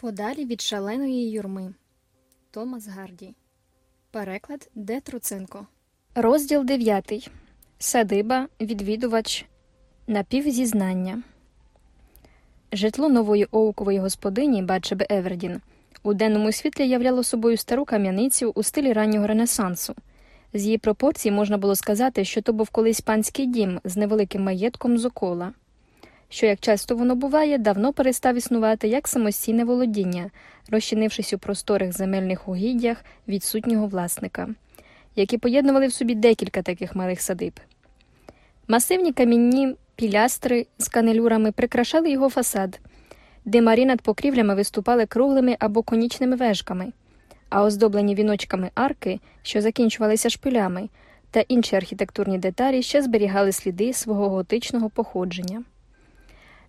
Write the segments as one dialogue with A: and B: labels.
A: Подалі від шаленої юрми. Томас Гарді. Переклад Д. Труценко. Розділ 9. Садиба. Відвідувач. Напівзізнання. Житло нової оукової господині Батшеби Евердін у денному світлі являло собою стару кам'яницю у стилі раннього ренесансу. З її пропорцій можна було сказати, що то був колись панський дім з невеликим маєтком зокола що, як часто воно буває, давно перестав існувати як самостійне володіння, розчинившись у просторих земельних угіддях відсутнього власника, які поєднували в собі декілька таких малих садиб. Масивні камінні пілястри з канелюрами прикрашали його фасад, димарі над покрівлями виступали круглими або конічними вежками, а оздоблені віночками арки, що закінчувалися шпилями, та інші архітектурні деталі ще зберігали сліди свого готичного походження.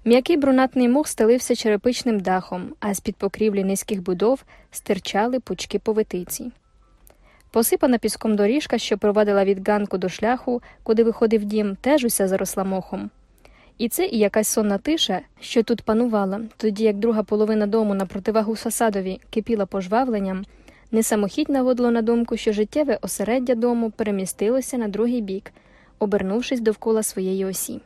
A: М'який брунатний мох стелився черепичним дахом, а з під покрівлі низьких будов стирчали пучки повитиці. Посипана піском доріжка, що провадила від ганку до шляху, куди виходив дім, теж уся заросла мохом. І це і якась сонна тиша, що тут панувала, тоді як друга половина дому на противагу фасадові кипіла пожвавленням, несамохідь наводило на думку, що життєве осереддя дому перемістилося на другий бік, обернувшись довкола своєї осі.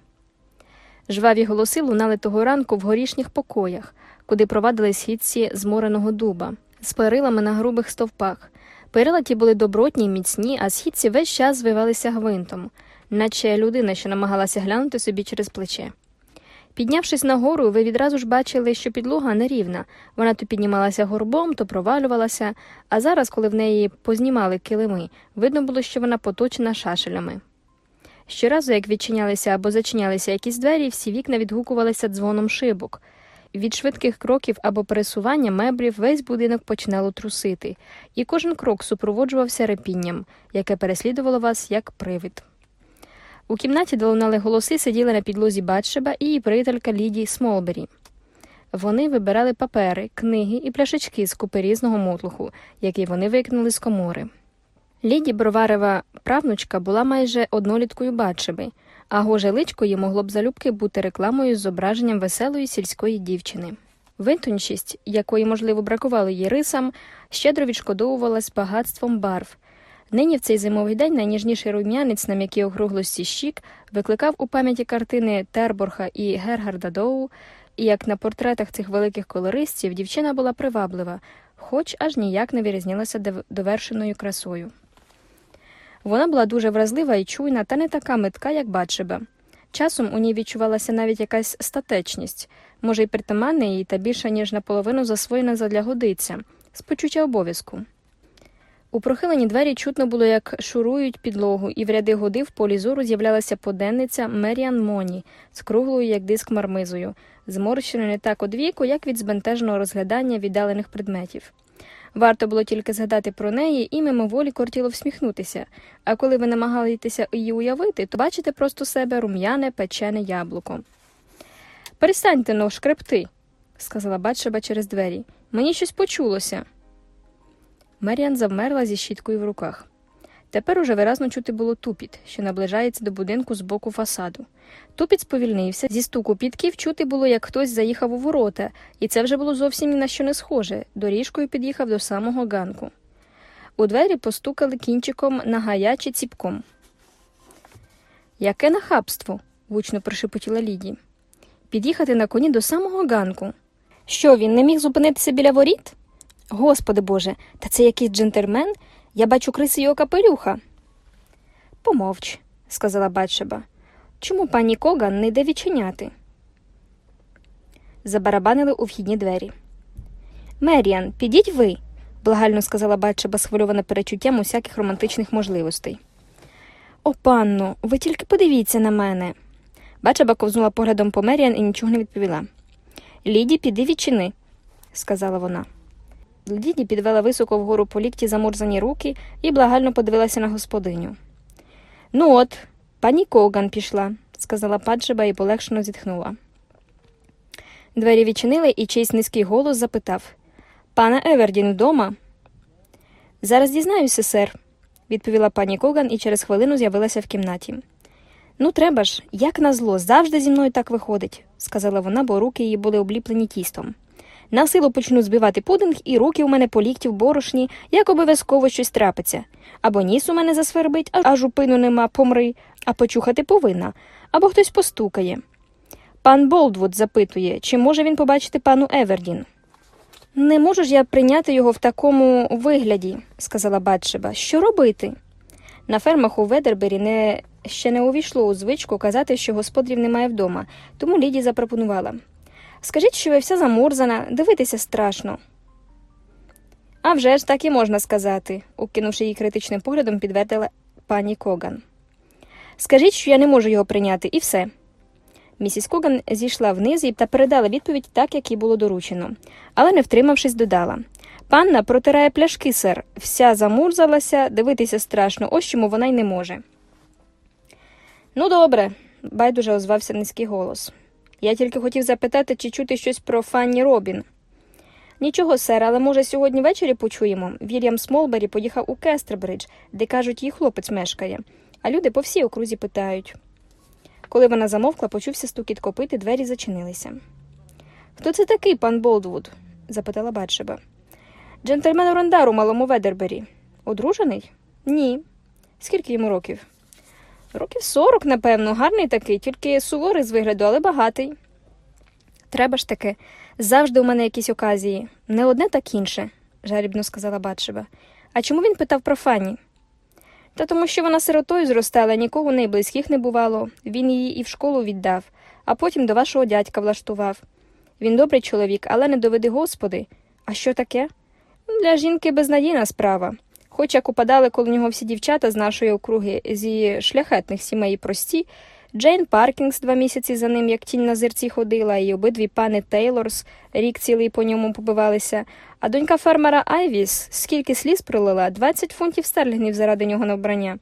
A: Жваві голоси лунали того ранку в горішніх покоях, куди провадили східці змореного дуба, з перилами на грубих стовпах. Перила ті були добротні й міцні, а східці весь час звивалися гвинтом, наче людина, що намагалася глянути собі через плече. Піднявшись нагору, ви відразу ж бачили, що підлога нерівна, вона то піднімалася горбом, то провалювалася, а зараз, коли в неї познімали килими, видно було, що вона поточена шашелями. Щоразу, як відчинялися або зачинялися якісь двері, всі вікна відгукувалися дзвоном шибок. Від швидких кроків або пересування меблів весь будинок починало трусити, і кожен крок супроводжувався репінням, яке переслідувало вас як привид. У кімнаті, де лунали голоси, сиділа на підлозі Батшеба і її приятелька Лідії Смолбері. Вони вибирали папери, книги і пляшечки з купи різного мотлуху, які вони викинули з комори. Ліді Броварева правнучка була майже одноліткою Батшеби, а гоже личкою могло б залюбки бути рекламою з зображенням веселої сільської дівчини. Винтончість, якої, можливо, бракувало її рисам, щедро відшкодовувалась багатством барв. Нині в цей зимовий день найніжніший рум'янець на м'якій округлості щік викликав у пам'яті картини Терборха і Гергарда Доу, і як на портретах цих великих колористів дівчина була приваблива, хоч аж ніяк не вирізнялася довершеною красою. Вона була дуже вразлива і чуйна, та не така митка, як Батшеба. Часом у ній відчувалася навіть якась статечність, може, й притаманна їй та більша, ніж наполовину засвоєна задля годиця, з почуття обов'язку. У прохилені двері чутно було, як шурують підлогу, і в ряди годи в полі зору з'являлася поденниця Меріан Моні з круглою, як диск мармизою, зморщеною не так одвіку, як від збентеженого розглядання віддалених предметів. Варто було тільки згадати про неї і мимоволі кортіло всміхнутися, а коли ви намагалися її уявити, то бачите просто себе рум'яне печене яблуко. Перестаньте но шкрепти, сказала Батшеба через двері. Мені щось почулося. Меріан завмерла зі щіткою в руках. Тепер уже виразно чути було тупіт, що наближається до будинку з боку фасаду. Тупіт сповільнився, зі стуку підків чути було, як хтось заїхав у ворота, і це вже було зовсім ні на що не схоже. Доріжкою під'їхав до самого ганку. У двері постукали кінчиком на гаячі ціпком. Яке нахабство? гучно прошепотіла Ліді. Під'їхати на коні до самого ганку. Що він не міг зупинитися біля воріт? Господи Боже, та це якийсь джентльмен? Я бачу криси його капелюха. Помовч, сказала Батшеба. Чому пані Коган не йде відчиняти? Забарабанили у вхідні двері. Меріан, підіть ви, благально сказала Батшеба, схвильована перечуттям усяких романтичних можливостей. О, панно, ви тільки подивіться на мене. Бачаба ковзнула поглядом по Меріан і нічого не відповіла. Ліді, піди відчини, сказала вона. Ліді підвела високо вгору по лікті замурзані руки і благально подивилася на господиню. Ну от, пані Коган пішла, сказала Паджеба і полегшено зітхнула. Двері відчинили, і чийсь низький голос запитав Пана Евердін вдома? Зараз дізнаюся, сер, відповіла пані Коган і через хвилину з'явилася в кімнаті. Ну, треба ж, як назло, завжди зі мною так виходить, сказала вона, бо руки її були обліплені тістом. На силу почну збивати пудинг, і руки у мене по лікті в борошні, як обов'язково щось трапиться. Або ніс у мене засвербить, аж упину нема, помри, а почухати повинна, або хтось постукає. Пан Болдвуд запитує, чи може він побачити пану Евердін. Не можу ж я прийняти його в такому вигляді, сказала Батшеба. Що робити? На фермах у Ведербері не, ще не увійшло у звичку казати, що господарів немає вдома, тому Ліді запропонувала Скажіть, що ви вся замурзана, дивитися страшно. «А вже ж так і можна сказати, укинувши її критичним поглядом, підтвердила пані Коган. Скажіть, що я не можу його прийняти, і все. Місіс Коган зійшла вниз та передала відповідь так, як їй було доручено, але, не втримавшись, додала Панна протирає пляшки, сер, вся замурзалася, дивитися страшно, ось чому вона й не може. Ну, добре, байдуже озвався низький голос. Я тільки хотів запитати, чи чути щось про Фанні Робін. Нічого, сер, але може сьогодні ввечері почуємо. Вільям Смолбері поїхав у Кестербридж, де кажуть, її хлопець мешкає, а люди по всій окрузі питають. Коли вона замовкла, почувся стукіт копит, і двері зачинилися. Хто це такий, пан Болдвуд? запитала Батшеба. Джентльмен Орандар у малому Ведербері. Одружений? Ні. Скільки йому років? Років сорок, напевно, гарний такий, тільки суворий з вигляду, але багатий. Треба ж таки, завжди у мене якісь оказії. Не одне, так інше, жалібно сказала Батшеба. А чому він питав про Фанні? Та тому, що вона сиротою зростала, нікого з близьких не бувало. Він її і в школу віддав, а потім до вашого дядька влаштував. Він добрий чоловік, але не доведи господи. А що таке? Для жінки безнадійна справа. Хоч як упадали коло нього всі дівчата з нашої округи зі шляхетних сімей прості, Джейн Перкінс два місяці за ним, як тінь назирці ходила, і обидві панни Тейлорс рік цілий по ньому побивалися, а донька фермера Айвіс скільки сліз пролила, 20 фунтів стерлінгів заради нього на вбрання.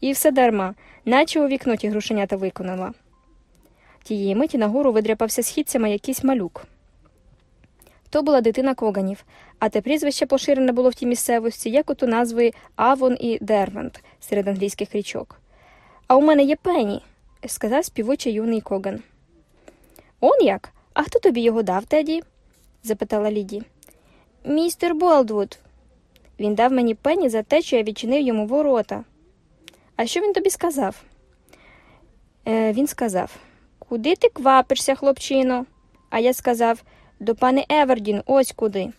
A: І все дарма, наче у вікно ті грушенята виконала. Тієї миті нагору видряпався східцями якийсь малюк. То була дитина коганів, а те прізвище поширене було в тій місцевості, як ото назви Авон і Дервент серед англійських річок. А у мене є пені, сказав співочий юний коган. Он як? А хто тобі його дав, Теді? запитала Лідді. Містер Болдвуд. Він дав мені пені за те, що я відчинив йому ворота. А що він тобі сказав? Е, Він сказав Куди ти квапишся, хлопчино? А я сказав до панни Евердін, ось куди.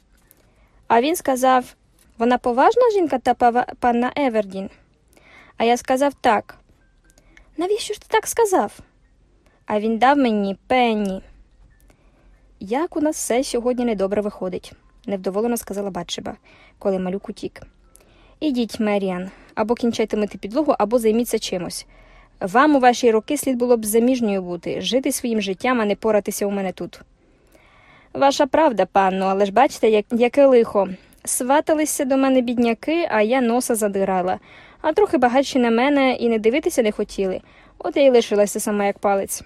A: А він сказав вона поважна жінка та панна Евердін. А я сказав так. Навіщо ж ти так сказав? А він дав мені пенні. Як у нас все сьогодні недобре виходить, невдоволено сказала Батшеба, коли малюк утік. Ідіть, Меріан, або кінчайте мити підлогу, або займіться чимось. Вам у ваші роки слід було б заміжньою бути, жити своїм життям, а не поратися у мене тут. Ваша правда, панно, але ж бачите, як, яке лихо. Сваталися до мене бідняки, а я носа задирала, а трохи багатші на мене і не дивитися не хотіли. От я й лишилася сама, як палець.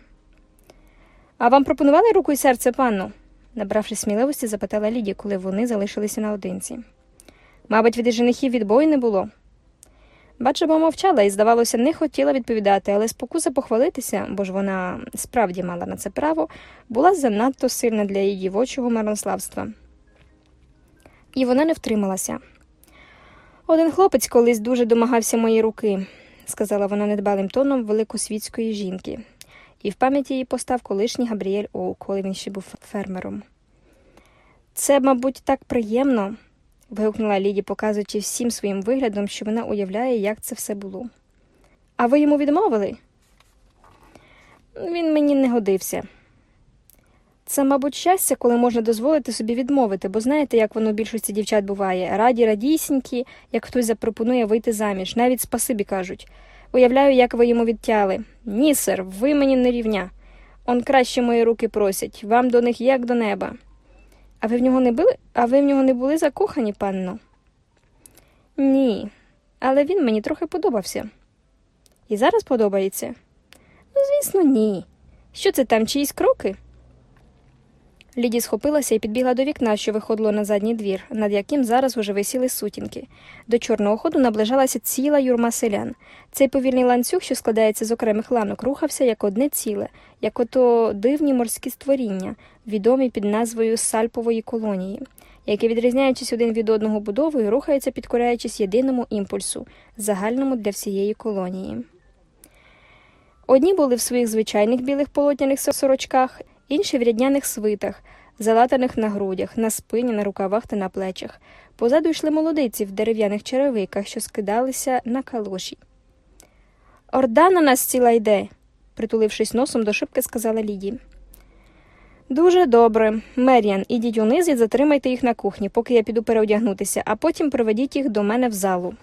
A: А вам пропонували руку і серце, панно? набравши сміливості, запитала Ліді, коли вони залишилися наодинці. Мабуть, від женихів відбою не було. Бачимо, мовчала і, здавалося, не хотіла відповідати, але спокуса похвалитися, бо ж вона справді мала на це право, була занадто сильна для її дівочого марнославства. І вона не втрималася. Один хлопець колись дуже домагався моєї руки, сказала вона недбалим тоном великосвітської жінки, і в пам'яті її постав колишній Габріель Оу, коли він ще був фермером. Це, мабуть, так приємно вигукнула Ліді, показуючи всім своїм виглядом, що вона уявляє, як це все було. А ви йому відмовили? Він мені не годився. Це, мабуть, щастя, коли можна дозволити собі відмовити, бо знаєте, як воно в більшості дівчат буває раді радісінькі, як хтось запропонує вийти заміж, навіть спасибі кажуть. Уявляю, як ви йому відтяли. Ні, сер, ви мені не рівня. Он краще мої руки просять, вам до них як до неба. А ви в нього не були? А ви в нього не були закохані, панно? Ні, але він мені трохи подобався. І зараз подобається? Ну, звісно, ні. Що це там чиїсь кроки? Ліді схопилася і підбігла до вікна, що виходило на задній двір, над яким зараз уже висіли сутінки. До чорного ходу наближалася ціла юрма селян. Цей повільний ланцюг, що складається з окремих ланок, рухався як одне ціле, як ото дивні морські створіння, відомі під назвою Сальпової колонії, які, відрізняючись один від одного будовою, рухаються, підкоряючись єдиному імпульсу, загальному для всієї колонії. Одні були в своїх звичайних білих полотняних сорочках, інші в рядняних свитах, залатаних на грудях, на спині, на рукавах та на плечах. Позаду йшли молодиці в дерев'яних черевиках, що скидалися на калоші. Орда на нас ціла йде, притулившись носом до шибки, сказала Ліді. Дуже добре. Мер'ян, ідіть униз і затримайте їх на кухні, поки я піду переодягнутися, а потім проведіть їх до мене в залу.